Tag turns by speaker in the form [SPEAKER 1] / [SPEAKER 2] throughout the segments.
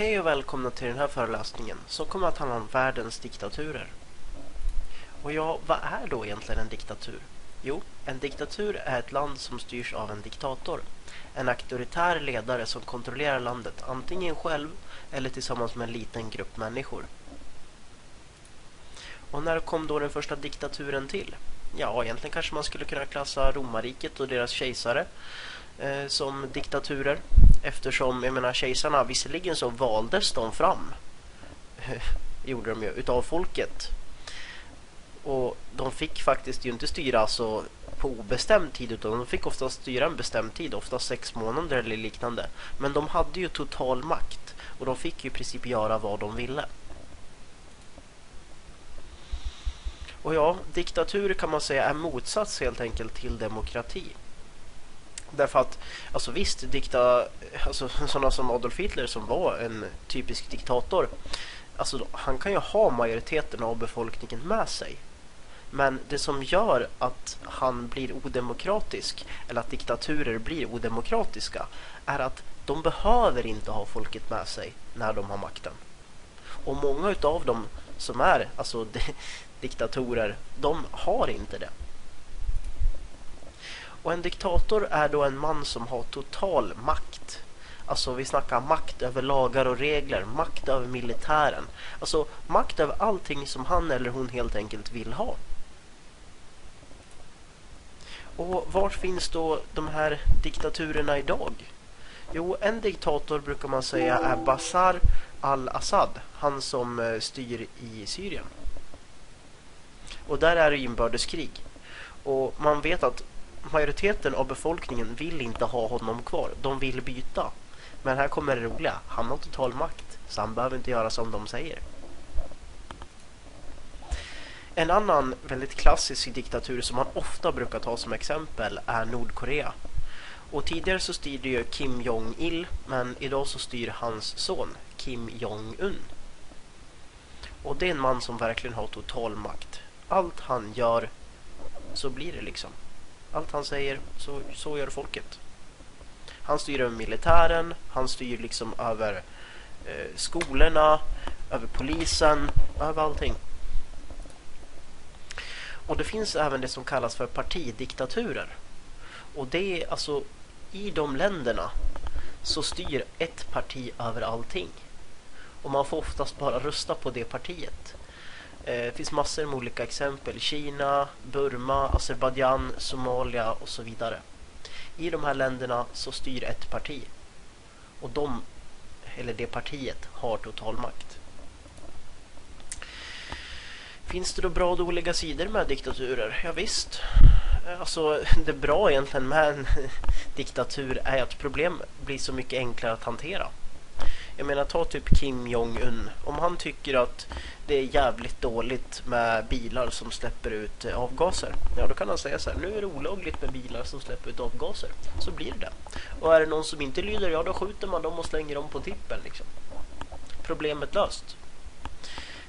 [SPEAKER 1] Hej och välkomna till den här föreläsningen som kommer att handla om världens diktaturer. Och ja, vad är då egentligen en diktatur? Jo, en diktatur är ett land som styrs av en diktator. En auktoritär ledare som kontrollerar landet antingen själv eller tillsammans med en liten grupp människor. Och när kom då den första diktaturen till? Ja, egentligen kanske man skulle kunna klassa romarriket och deras kejsare eh, som diktaturer. Eftersom, jag menar, kejsarna, visserligen så valdes de fram. gjorde de ju, utav folket. Och de fick faktiskt ju inte styra så på obestämd tid utan de fick ofta styra en bestämd tid, ofta sex månader eller liknande. Men de hade ju total makt och de fick ju i princip göra vad de ville. Och ja, diktatur kan man säga är motsats helt enkelt till demokrati. Därför att, alltså visst, dikta, alltså sådana som Adolf Hitler som var en typisk diktator, alltså han kan ju ha majoriteten av befolkningen med sig. Men det som gör att han blir odemokratisk, eller att diktaturer blir odemokratiska, är att de behöver inte ha folket med sig när de har makten. Och många av dem som är alltså diktatorer, de har inte det. Och en diktator är då en man som har total makt. Alltså vi snackar makt över lagar och regler, makt över militären. Alltså makt över allting som han eller hon helt enkelt vill ha. Och var finns då de här diktaturerna idag? Jo, en diktator brukar man säga är Bashar al-Assad, han som eh, styr i Syrien. Och där är det inbördeskrig. Och man vet att majoriteten av befolkningen vill inte ha honom kvar. De vill byta. Men här kommer det roliga. Han har total makt. Så han behöver inte göra som de säger. En annan väldigt klassisk diktatur som man ofta brukar ta som exempel är Nordkorea. Och tidigare så styrde ju Kim Jong-Il men idag så styr hans son Kim Jong-Un. Och det är en man som verkligen har total makt. Allt han gör så blir det liksom. Allt han säger, så, så gör folket. Han styr över militären, han styr liksom över eh, skolorna, över polisen, över allting. Och det finns även det som kallas för partidiktaturer. Och det är alltså i de länderna så styr ett parti över allting. Och man får oftast bara rösta på det partiet. Eh, det finns massor med olika exempel. Kina, Burma, Azerbajdzjan, Somalia och så vidare. I de här länderna så styr ett parti. Och de, eller det partiet, har total makt. Finns det då bra och dåliga sidor med diktaturer? Ja, visst. Eh, alltså, det bra egentligen med en diktatur är att problem blir så mycket enklare att hantera. Jag menar, ta typ Kim Jong-Un. Om han tycker att det är jävligt dåligt med bilar som släpper ut eh, avgaser. Ja, då kan han säga så här, nu är det olagligt med bilar som släpper ut avgaser. Så blir det. Och är det någon som inte lyder, ja då skjuter man dem och slänger dem på tippen liksom. Problemet löst.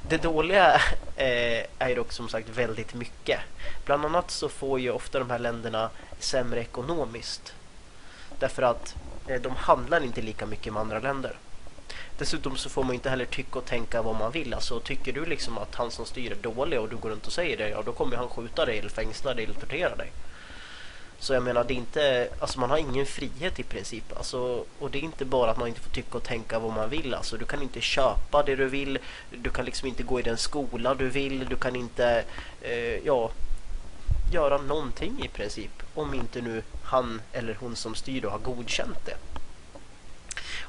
[SPEAKER 1] Det dåliga eh, är dock som sagt väldigt mycket. Bland annat så får ju ofta de här länderna sämre ekonomiskt. Därför att eh, de handlar inte lika mycket med andra länder. Dessutom så får man inte heller tycka och tänka vad man vill. Alltså tycker du liksom att han som styr är dålig och du går runt och säger det, ja då kommer han skjuta dig eller fängsla dig eller tortera dig. Så jag menar, det är inte, alltså man har ingen frihet i princip. Alltså, och det är inte bara att man inte får tycka och tänka vad man vill. Alltså, du kan inte köpa det du vill. Du kan liksom inte gå i den skola du vill. Du kan inte, eh, ja, göra någonting i princip. Om inte nu han eller hon som styr då har godkänt det.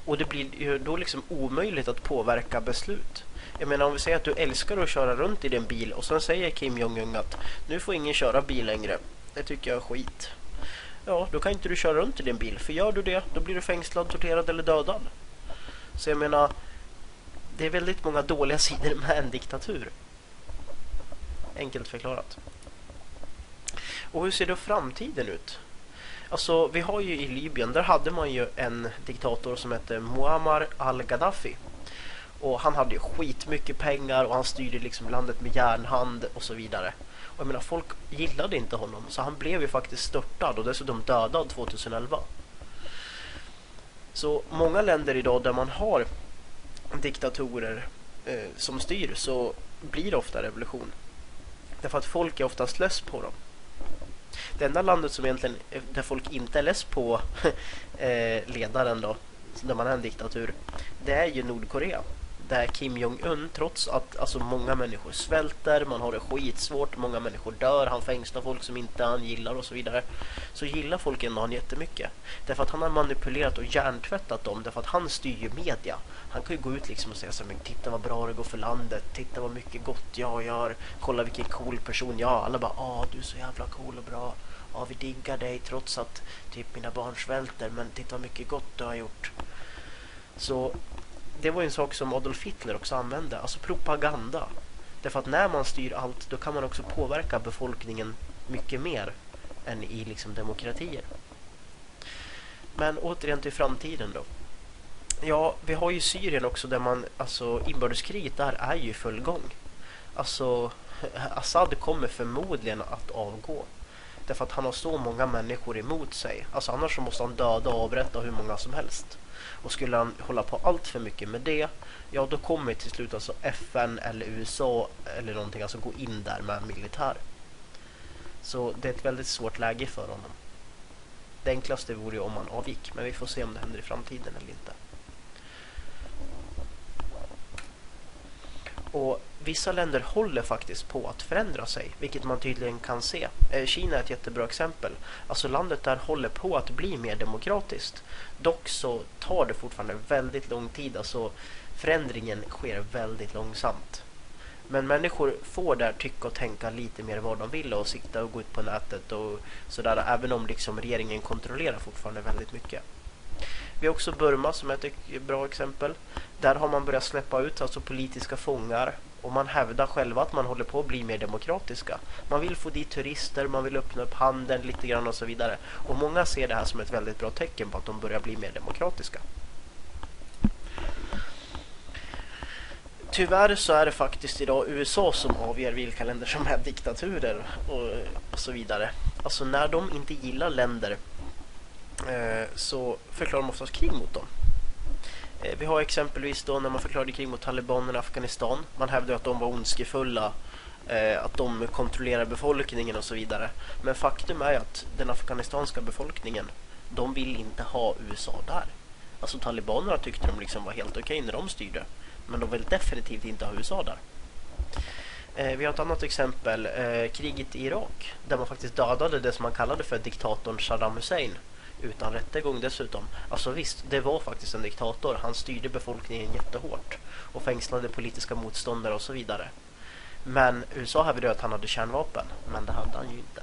[SPEAKER 1] Och det blir ju då liksom omöjligt att påverka beslut. Jag menar om vi säger att du älskar att köra runt i din bil och sen säger Kim Jong-Un att nu får ingen köra bil längre. Det tycker jag är skit. Ja, då kan inte du köra runt i din bil. För gör du det, då blir du fängslad, torterad eller dödad. Så jag menar, det är väldigt många dåliga sidor med en diktatur. Enkelt förklarat. Och hur ser då framtiden ut? Alltså, vi har ju i Libyen, där hade man ju en diktator som hette Muammar al-Gaddafi. Och han hade ju skitmycket pengar och han styrde liksom landet med järnhand och så vidare. Och jag menar, folk gillade inte honom så han blev ju faktiskt störtad och dessutom dödad 2011. Så många länder idag där man har diktatorer eh, som styr så blir det ofta revolution. Därför att folk är oftast less på dem. Det enda landet som egentligen, där folk inte är less på eh, ledaren då, när man är en diktatur, det är ju Nordkorea där Kim Jong-Un, trots att alltså, många människor svälter, man har det skitsvårt, många människor dör, han fängslar folk som inte han gillar och så vidare, så gillar folk ändå han jättemycket. Därför att han har manipulerat och hjärntvättat dem, därför att han styr ju media. Han kan ju gå ut liksom och säga så men titta vad bra det går för landet, titta vad mycket gott jag gör, kolla vilken cool person jag är. Alla bara, ah du är så jävla cool och bra. Ja, vi diggar dig trots att typ mina barn svälter, men titta vad mycket gott du har gjort. Så det var en sak som Adolf Hitler också använde, alltså propaganda. Därför att när man styr allt, då kan man också påverka befolkningen mycket mer än i liksom demokratier. Men återigen till framtiden då. Ja, vi har ju Syrien också där man, alltså inbördeskriget där är ju i full gång. Alltså, Assad kommer förmodligen att avgå. Därför att han har så många människor emot sig. Alltså annars så måste han döda och avrätta hur många som helst. Och skulle han hålla på allt för mycket med det, ja då kommer till slut alltså FN eller USA eller någonting alltså gå in där med militär. Så det är ett väldigt svårt läge för honom. Det enklaste vore ju om han avgick, men vi får se om det händer i framtiden eller inte. Och vissa länder håller faktiskt på att förändra sig, vilket man tydligen kan se. Eh, Kina är ett jättebra exempel. Alltså landet där håller på att bli mer demokratiskt. Dock så tar det fortfarande väldigt lång tid, alltså förändringen sker väldigt långsamt. Men människor får där tycka och tänka lite mer vad de vill och sikta och gå ut på nätet och sådär, även om liksom regeringen kontrollerar fortfarande väldigt mycket. Vi har också Burma som är ett bra exempel. Där har man börjat släppa ut alltså politiska fångar och man hävdar själva att man håller på att bli mer demokratiska. Man vill få dit turister, man vill öppna upp handeln lite grann och så vidare. Och många ser det här som ett väldigt bra tecken på att de börjar bli mer demokratiska. Tyvärr så är det faktiskt idag USA som avgör vilka länder som är diktaturer och, och så vidare. Alltså när de inte gillar länder Eh, så förklarar de oftast krig mot dem. Eh, vi har exempelvis då när man förklarade krig mot talibanerna i Afghanistan. Man hävdade att de var ondskefulla, eh, att de kontrollerar befolkningen och så vidare. Men faktum är att den afghanistanska befolkningen, de vill inte ha USA där. Alltså talibanerna tyckte de liksom var helt okej okay när de styrde. Men de vill definitivt inte ha USA där. Vi har ett annat exempel, kriget i Irak. Där man faktiskt dödade det som man kallade för diktatorn Saddam Hussein utan rättegång dessutom. Alltså visst, det var faktiskt en diktator. Han styrde befolkningen jättehårt och fängslade politiska motståndare och så vidare. Men USA hävdade att han hade kärnvapen, men det hade han ju inte.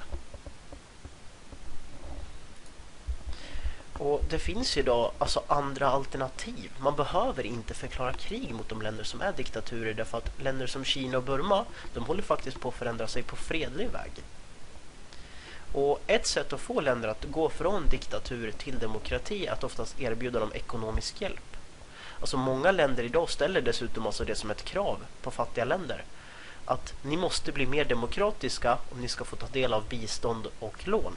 [SPEAKER 1] Och det finns ju då alltså andra alternativ. Man behöver inte förklara krig mot de länder som är diktaturer därför att länder som Kina och Burma, de håller faktiskt på att förändra sig på fredlig väg. Och ett sätt att få länder att gå från diktatur till demokrati är att oftast erbjuda dem ekonomisk hjälp. Alltså många länder idag ställer dessutom alltså det som ett krav på fattiga länder. Att ni måste bli mer demokratiska om ni ska få ta del av bistånd och lån.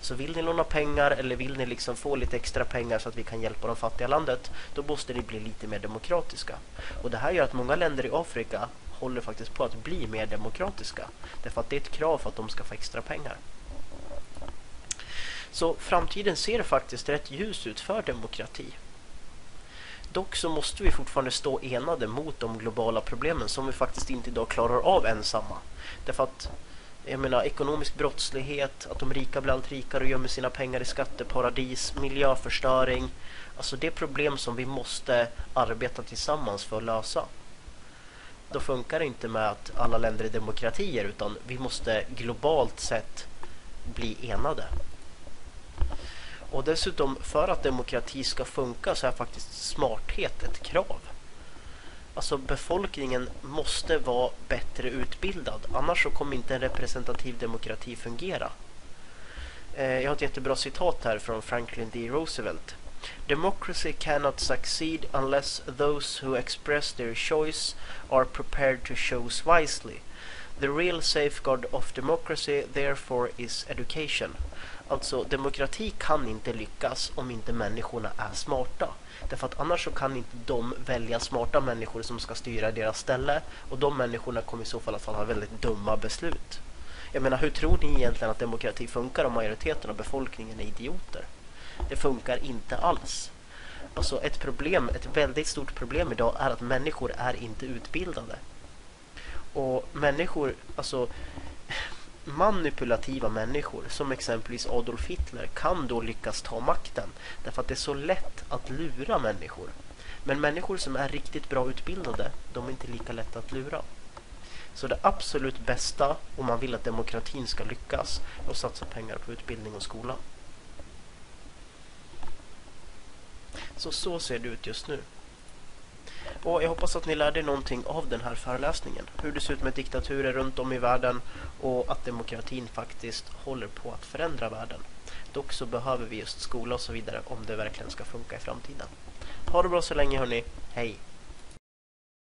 [SPEAKER 1] Så vill ni låna pengar eller vill ni liksom få lite extra pengar så att vi kan hjälpa de fattiga landet, då måste ni bli lite mer demokratiska. Och det här gör att många länder i Afrika håller faktiskt på att bli mer demokratiska. Därför att det är ett krav för att de ska få extra pengar. Så framtiden ser faktiskt rätt ljus ut för demokrati. Dock så måste vi fortfarande stå enade mot de globala problemen som vi faktiskt inte idag klarar av ensamma. Därför att jag menar, ekonomisk brottslighet, att de rika blir allt rikare och gömmer sina pengar i skatteparadis, miljöförstöring. Alltså det är problem som vi måste arbeta tillsammans för att lösa. Då funkar det inte med att alla länder är demokratier utan vi måste globalt sett bli enade. Och dessutom, för att demokrati ska funka så är faktiskt smarthet ett krav. Alltså befolkningen måste vara bättre utbildad. Annars så kommer inte en representativ demokrati fungera. Eh, jag har ett jättebra citat här från Franklin D. Roosevelt. Democracy cannot succeed unless those who express their choice are prepared to choose wisely. The real safeguard of democracy therefore is education. Alltså demokrati kan inte lyckas om inte människorna är smarta. Därför att annars så kan inte de välja smarta människor som ska styra deras ställe och de människorna kommer i så fall att ha väldigt dumma beslut. Jag menar, hur tror ni egentligen att demokrati funkar om majoriteten av befolkningen är idioter? Det funkar inte alls. Alltså ett problem, ett väldigt stort problem idag är att människor är inte utbildade. Och människor, alltså manipulativa människor som exempelvis Adolf Hitler kan då lyckas ta makten därför att det är så lätt att lura människor. Men människor som är riktigt bra utbildade, de är inte lika lätta att lura. Så det absolut bästa om man vill att demokratin ska lyckas är att satsa pengar på utbildning och skola. Så så ser det ut just nu. Och jag hoppas att ni lärde er någonting av den här föreläsningen. Hur det ser ut med diktaturer runt om i världen och att demokratin faktiskt håller på att förändra världen. Dock så behöver vi just skola och så vidare om det verkligen ska funka i framtiden. Ha det bra så länge hörni. Hej!